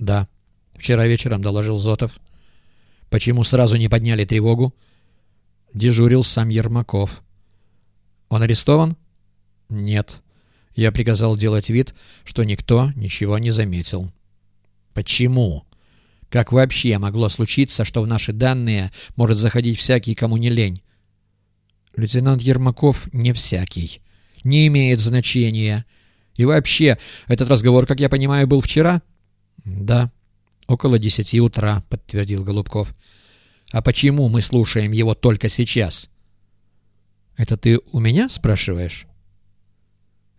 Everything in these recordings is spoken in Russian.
Да. Вчера вечером доложил Зотов. Почему сразу не подняли тревогу? Дежурил сам Ермаков. Он арестован? Нет. Я приказал делать вид, что никто ничего не заметил. Почему? Как вообще могло случиться, что в наши данные может заходить всякий, кому не лень? Лейтенант Ермаков не всякий. Не имеет значения. И вообще, этот разговор, как я понимаю, был вчера? Да. Около десяти утра, подтвердил Голубков. А почему мы слушаем его только сейчас? Это ты у меня спрашиваешь?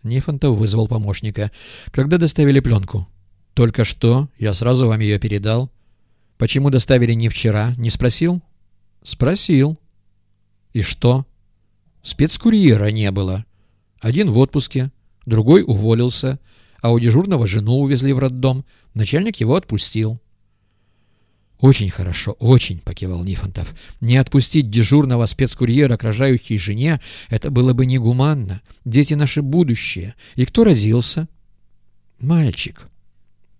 Нифонтов вызвал помощника. Когда доставили пленку? Только что. Я сразу вам ее передал. Почему доставили не вчера? Не спросил? Спросил. И что? Спецкурьера не было. Один в отпуске, другой уволился, а у дежурного жену увезли в роддом. Начальник его отпустил. «Очень хорошо, очень», — покивал Нифонтов. «Не отпустить дежурного спецкурьера к рожающей жене — это было бы негуманно. Дети — наше будущее. И кто родился?» «Мальчик.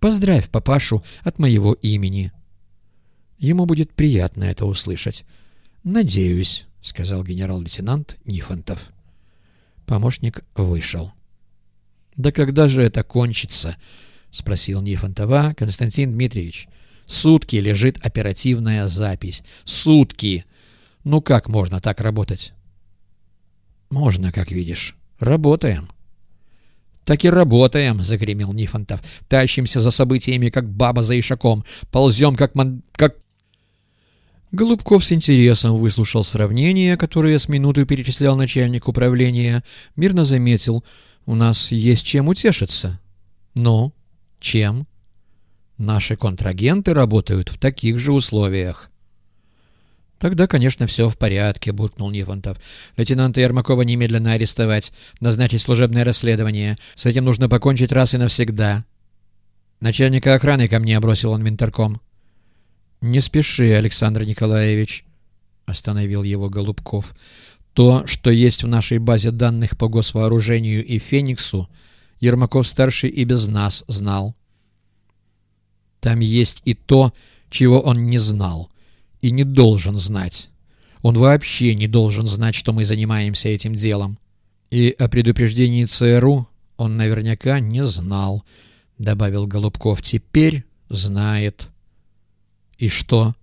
Поздравь папашу от моего имени». Ему будет приятно это услышать. «Надеюсь», — сказал генерал-лейтенант Нифонтов. Помощник вышел. «Да когда же это кончится?» — спросил Нифонтова Константин Дмитриевич. «Сутки лежит оперативная запись. Сутки! Ну как можно так работать?» «Можно, как видишь. Работаем». «Так и работаем», — загремел Нифонтов. «Тащимся за событиями, как баба за ишаком. Ползем, как ман... как Голубков с интересом выслушал сравнение, которое с минуту перечислял начальник управления, мирно заметил, у нас есть чем утешиться. Но чем? Наши контрагенты работают в таких же условиях. Тогда, конечно, все в порядке, буркнул Нифонтов. Лейтенанта Ермакова немедленно арестовать, назначить служебное расследование. С этим нужно покончить раз и навсегда. Начальника охраны ко мне бросил он менторком. «Не спеши, Александр Николаевич», — остановил его Голубков. «То, что есть в нашей базе данных по госвооружению и «Фениксу», Ермаков-старший и без нас знал. Там есть и то, чего он не знал и не должен знать. Он вообще не должен знать, что мы занимаемся этим делом. И о предупреждении ЦРУ он наверняка не знал, — добавил Голубков. Теперь знает. И что?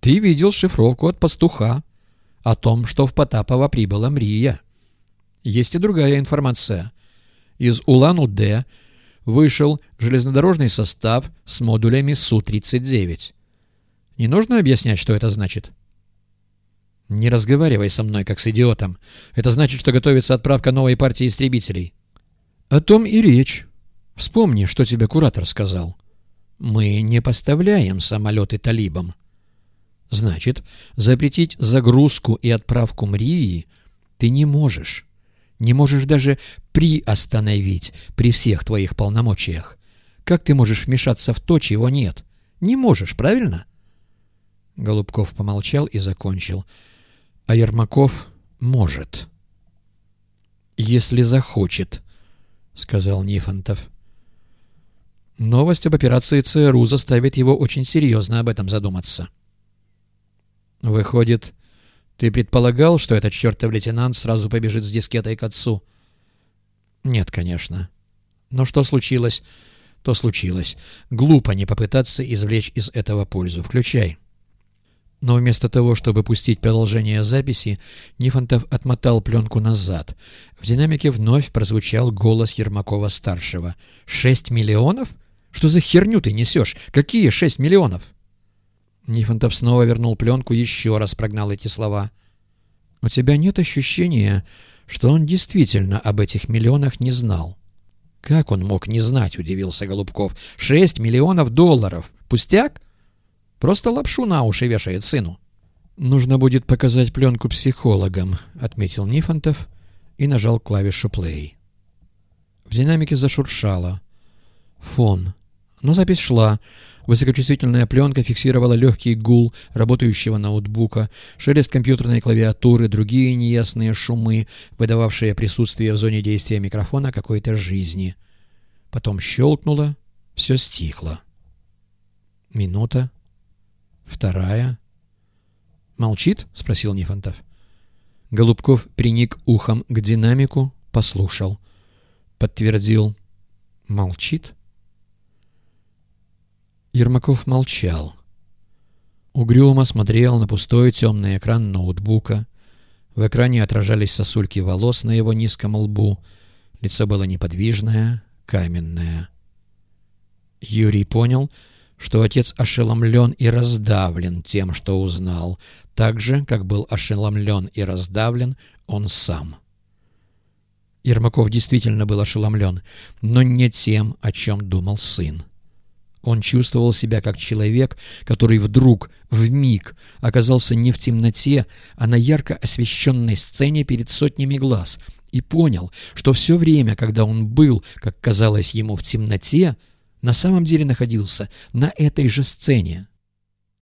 Ты видел шифровку от пастуха о том, что в Потапова прибыла Мрия. Есть и другая информация. Из Улан-Удэ вышел железнодорожный состав с модулями Су-39. Не нужно объяснять, что это значит? Не разговаривай со мной, как с идиотом. Это значит, что готовится отправка новой партии истребителей. О том и речь. Вспомни, что тебе куратор сказал. Мы не поставляем самолеты талибам. Значит, запретить загрузку и отправку Мрии ты не можешь. Не можешь даже приостановить при всех твоих полномочиях. Как ты можешь вмешаться в то, чего нет? Не можешь, правильно? Голубков помолчал и закончил. А Ермаков может. Если захочет, сказал Нифонтов. Новость об операции ЦРУ заставит его очень серьезно об этом задуматься. «Выходит, ты предполагал, что этот чертов лейтенант сразу побежит с дискетой к отцу?» «Нет, конечно. Но что случилось, то случилось. Глупо не попытаться извлечь из этого пользу. Включай». Но вместо того, чтобы пустить продолжение записи, Нифонтов отмотал пленку назад. В динамике вновь прозвучал голос Ермакова-старшего. «Шесть миллионов? Что за херню ты несешь? Какие шесть миллионов?» Нифонтов снова вернул пленку, еще раз прогнал эти слова. «У тебя нет ощущения, что он действительно об этих миллионах не знал?» «Как он мог не знать?» — удивился Голубков. «Шесть миллионов долларов! Пустяк? Просто лапшу на уши вешает сыну». «Нужно будет показать пленку психологам», — отметил Нифонтов и нажал клавишу «плей». В динамике зашуршало. Фон. Но запись шла. Высокочувствительная пленка фиксировала легкий гул работающего ноутбука, шелест компьютерной клавиатуры, другие неясные шумы, выдававшие присутствие в зоне действия микрофона какой-то жизни. Потом щелкнуло. Все стихло. Минута. Вторая. «Молчит?» — спросил Нифонтов. Голубков приник ухом к динамику, послушал. Подтвердил. «Молчит?» Ермаков молчал. Угрюмо смотрел на пустой темный экран ноутбука. В экране отражались сосульки волос на его низком лбу. Лицо было неподвижное, каменное. Юрий понял, что отец ошеломлен и раздавлен тем, что узнал, так же, как был ошеломлен и раздавлен он сам. Ермаков действительно был ошеломлен, но не тем, о чем думал сын. Он чувствовал себя как человек, который вдруг, в миг, оказался не в темноте, а на ярко освещенной сцене перед сотнями глаз, и понял, что все время, когда он был, как казалось ему, в темноте, на самом деле находился на этой же сцене.